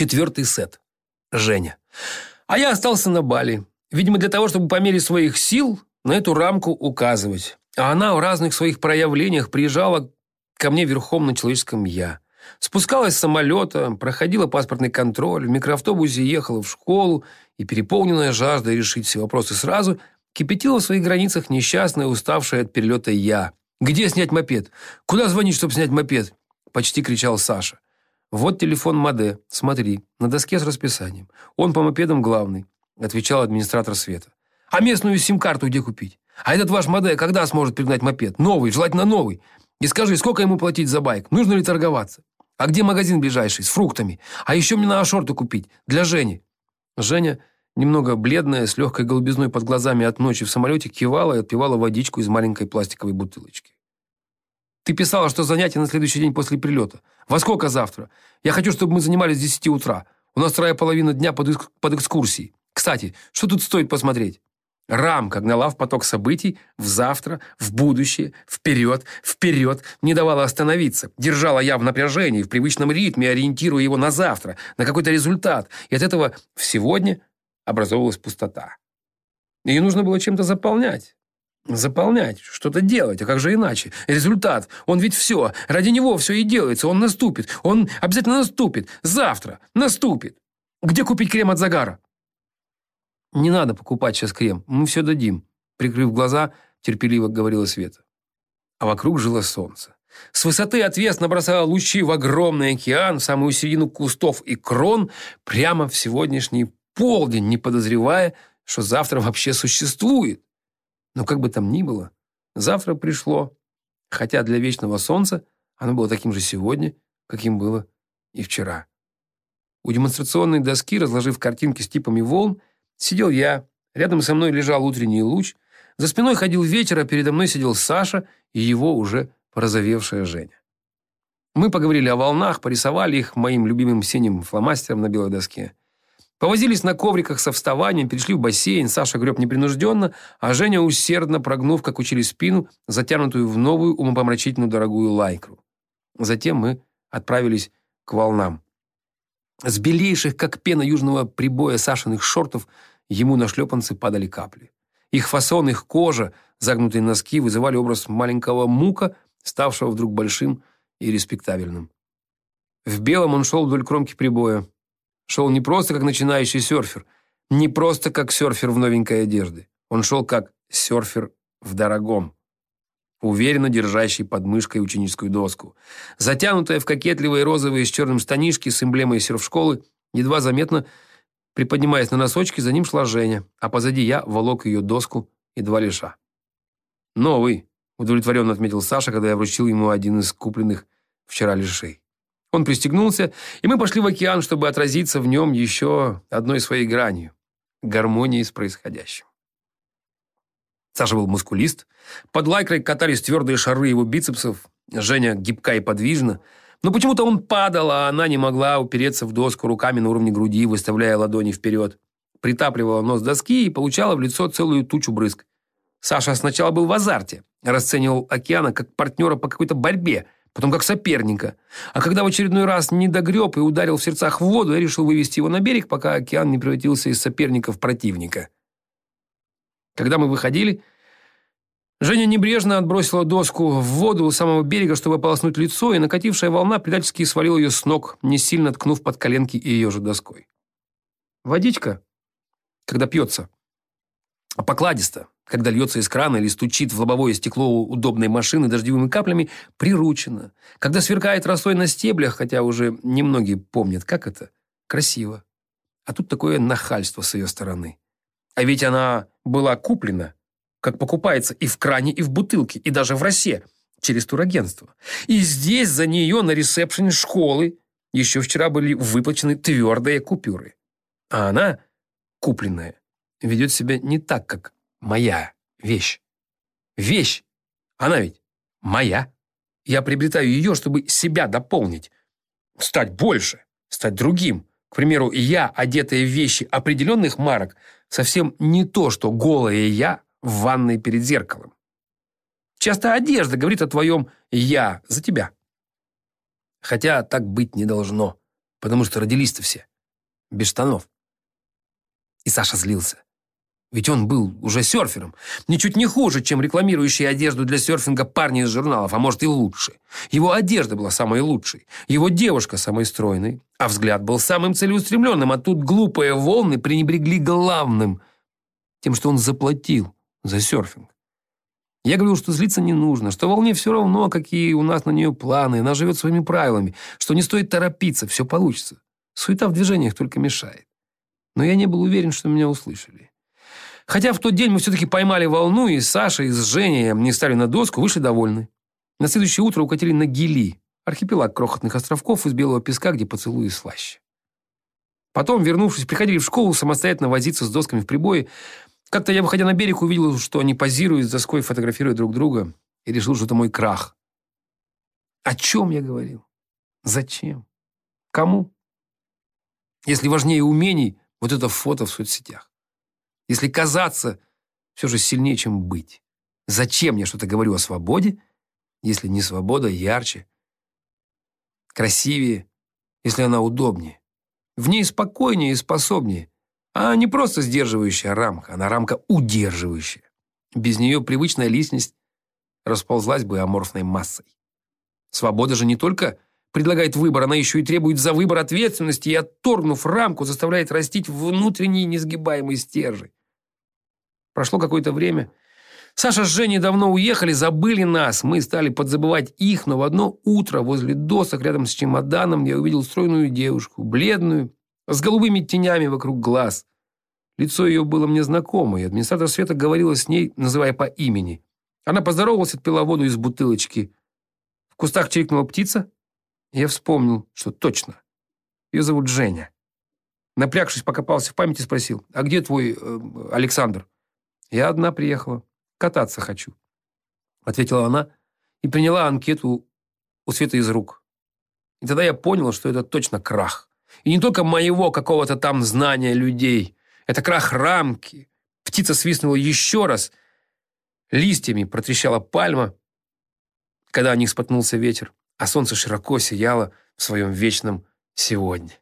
Четвертый сет. Женя. А я остался на Бали. Видимо, для того, чтобы по мере своих сил на эту рамку указывать. А она в разных своих проявлениях приезжала ко мне верхом на человеческом «я». Спускалась с самолета, проходила паспортный контроль, в микроавтобусе ехала в школу и, переполненная жаждой решить все вопросы сразу, кипятила в своих границах несчастная, уставшая от перелета «я». «Где снять мопед? Куда звонить, чтобы снять мопед?» Почти кричал Саша. «Вот телефон Маде. Смотри, на доске с расписанием. Он по мопедам главный», отвечал администратор Света. «А местную сим-карту где купить? А этот ваш Маде когда сможет пригнать мопед? Новый, желательно новый. И скажи, сколько ему платить за байк? Нужно ли торговаться? А где магазин ближайший? С фруктами. А еще мне надо шорты купить. Для Жени». Женя, немного бледная, с легкой голубизной под глазами от ночи в самолете, кивала и отпивала водичку из маленькой пластиковой бутылочки. «Ты писала, что занятие на следующий день после прилета. Во сколько завтра? Я хочу, чтобы мы занимались с 10 утра. У нас вторая половина дня под, под экскурсией. Кстати, что тут стоит посмотреть?» Рамка гнала в поток событий в завтра, в будущее, вперед, вперед, не давала остановиться. Держала я в напряжении, в привычном ритме, ориентируя его на завтра, на какой-то результат. И от этого в сегодня образовалась пустота. Ее нужно было чем-то заполнять. Заполнять, что-то делать, а как же иначе? Результат, он ведь все, ради него все и делается, он наступит, он обязательно наступит, завтра наступит. Где купить крем от загара? «Не надо покупать сейчас крем, мы все дадим», прикрыв глаза, терпеливо говорила Света. А вокруг жило солнце. С высоты отвесно бросало лучи в огромный океан, в самую середину кустов и крон, прямо в сегодняшний полдень, не подозревая, что завтра вообще существует. Но как бы там ни было, завтра пришло, хотя для вечного солнца оно было таким же сегодня, каким было и вчера. У демонстрационной доски, разложив картинки с типами волн, Сидел я, рядом со мной лежал утренний луч, за спиной ходил ветер, а передо мной сидел Саша и его уже порозовевшая Женя. Мы поговорили о волнах, порисовали их моим любимым синим фломастером на белой доске. Повозились на ковриках со вставанием, перешли в бассейн, Саша греб непринужденно, а Женя усердно прогнув, как учили спину, затянутую в новую умопомрачительную дорогую лайкру. Затем мы отправились к волнам. С белейших, как пена южного прибоя Сашиных шортов, ему на шлепанцы падали капли. Их фасон, их кожа, загнутые носки вызывали образ маленького мука, ставшего вдруг большим и респектабельным. В белом он шел вдоль кромки прибоя. Шел не просто как начинающий серфер, не просто как серфер в новенькой одежде. Он шел как серфер в дорогом уверенно держащий под мышкой ученическую доску. Затянутая в кокетливые розовые с черным штанишки с эмблемой серф-школы, едва заметно приподнимаясь на носочки, за ним шла Женя, а позади я волок ее доску и два лиша. «Новый», — удовлетворенно отметил Саша, когда я вручил ему один из купленных вчера лишей. Он пристегнулся, и мы пошли в океан, чтобы отразиться в нем еще одной своей гранью — гармонией с происходящим. Саша был мускулист. Под лайкрой катались твердые шары его бицепсов. Женя гибка и подвижна. Но почему-то он падал, а она не могла упереться в доску руками на уровне груди, выставляя ладони вперед. Притапливала нос доски и получала в лицо целую тучу брызг. Саша сначала был в азарте, расценивал океана как партнера по какой-то борьбе, потом как соперника. А когда в очередной раз не догреб и ударил в сердцах в воду, я решил вывести его на берег, пока океан не превратился из соперника в противника. Когда мы выходили, Женя небрежно отбросила доску в воду у самого берега, чтобы ополоснуть лицо, и накатившая волна предательски свалила ее с ног, не сильно ткнув под коленки и ее же доской. Водичка, когда пьется, покладисто, когда льется из крана или стучит в лобовое стекло удобной машины дождевыми каплями, приручена. Когда сверкает росой на стеблях, хотя уже немногие помнят, как это, красиво. А тут такое нахальство с ее стороны. А ведь она была куплена, как покупается и в кране, и в бутылке, и даже в росе, через турагентство. И здесь за нее на ресепшене школы еще вчера были выплачены твердые купюры. А она, купленная, ведет себя не так, как моя вещь. Вещь, она ведь моя. Я приобретаю ее, чтобы себя дополнить, стать больше, стать другим. К примеру, я, одетая в вещи определенных марок, совсем не то, что голое я в ванной перед зеркалом. Часто одежда говорит о твоем «я» за тебя. Хотя так быть не должно. потому что родились-то все без штанов. И Саша злился. Ведь он был уже серфером. Ничуть не хуже, чем рекламирующие одежду для серфинга парни из журналов, а может и лучше. Его одежда была самой лучшей, его девушка самой стройной, а взгляд был самым целеустремленным, а тут глупые волны пренебрегли главным, тем, что он заплатил за серфинг. Я говорил, что злиться не нужно, что волне все равно, какие у нас на нее планы, она живет своими правилами, что не стоит торопиться, все получится. Суета в движениях только мешает. Но я не был уверен, что меня услышали. Хотя в тот день мы все-таки поймали волну, и Саша, и с Женей не стали на доску, вышли довольны. На следующее утро укатили на Гили, архипелаг крохотных островков из белого песка, где поцелуи слаще. Потом, вернувшись, приходили в школу самостоятельно возиться с досками в прибое. Как-то я, выходя на берег, увидел, что они позируют с доской, фотографируя друг друга, и решил, что это мой крах. О чем я говорил? Зачем? Кому? Если важнее умений, вот это фото в соцсетях. Если казаться все же сильнее, чем быть. Зачем я что-то говорю о свободе, если не свобода ярче, красивее, если она удобнее, в ней спокойнее и способнее, а не просто сдерживающая рамка, она рамка удерживающая. Без нее привычная личность расползлась бы аморфной массой. Свобода же не только предлагает выбор, она еще и требует за выбор ответственности и, отторгнув рамку, заставляет растить внутренний несгибаемый стержень. Прошло какое-то время. Саша с Женей давно уехали, забыли нас. Мы стали подзабывать их, но в одно утро возле досок рядом с чемоданом я увидел стройную девушку, бледную, с голубыми тенями вокруг глаз. Лицо ее было мне знакомо, и администратор Света говорила с ней, называя по имени. Она поздоровалась, отпила воду из бутылочки. В кустах чирикнула птица. Я вспомнил, что точно. Ее зовут Женя. Напрягшись, покопался в памяти, спросил, а где твой э, Александр? «Я одна приехала. Кататься хочу», — ответила она и приняла анкету у Света из рук. И тогда я понял, что это точно крах. И не только моего какого-то там знания людей. Это крах рамки. Птица свистнула еще раз. Листьями протрещала пальма, когда о них споткнулся ветер, а солнце широко сияло в своем вечном сегодня.